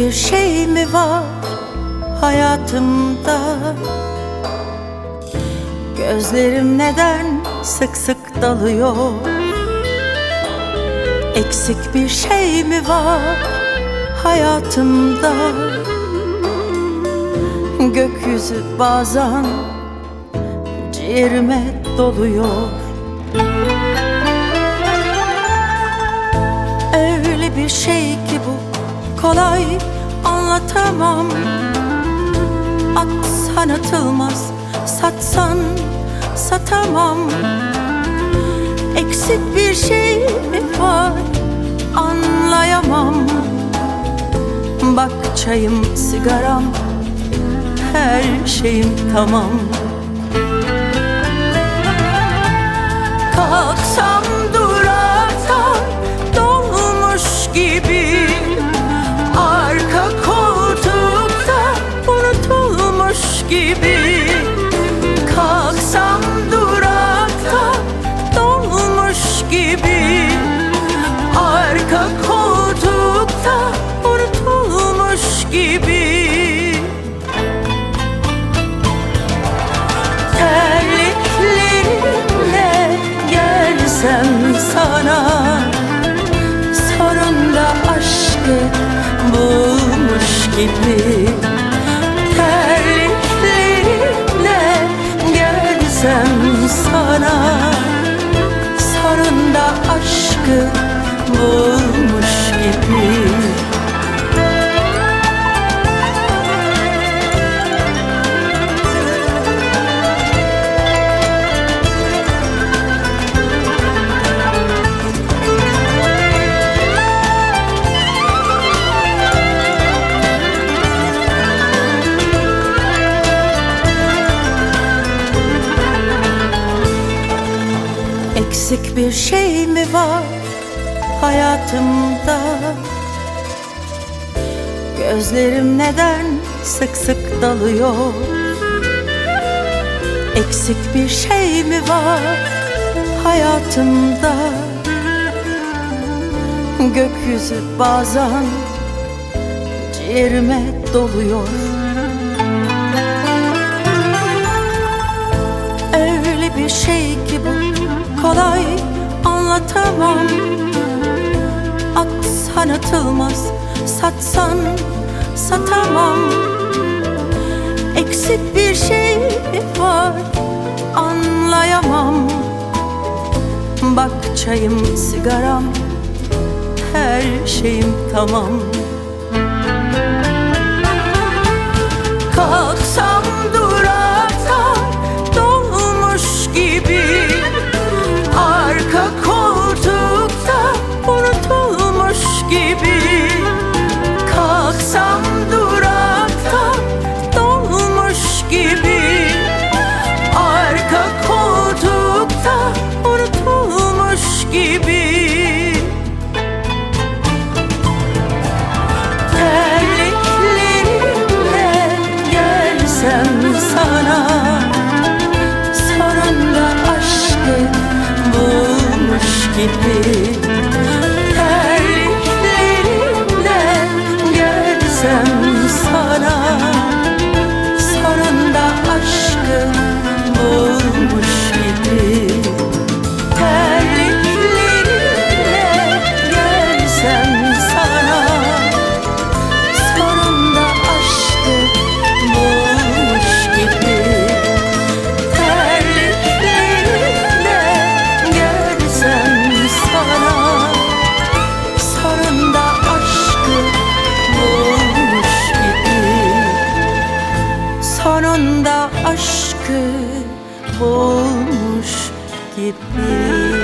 bir şey mi var hayatımda? Gözlerim neden sık sık dalıyor? Eksik bir şey mi var hayatımda? Gökyüzü bazen ciğerime doluyor. Öyle bir şey ki bu kolay anlatamam. Atsan atılmaz, satsan satamam. Eksik bir şey var anlayamam. Bak çayım, sigaram, her şeyim tamam gibi Terliklerimle gelsem sana Sonunda aşkı bulmuş Eksik bir şey mi var hayatımda? Gözlerim neden sık sık dalıyor? Eksik bir şey mi var hayatımda? Gökyüzü bazen ciğerime doluyor anlatamam Atsan atılmaz, satsan satamam. Eksik bir şey var anlayamam. Bak çayım, sigaram, her şeyim tamam bulmuş gibi aşkı bulmuş gibi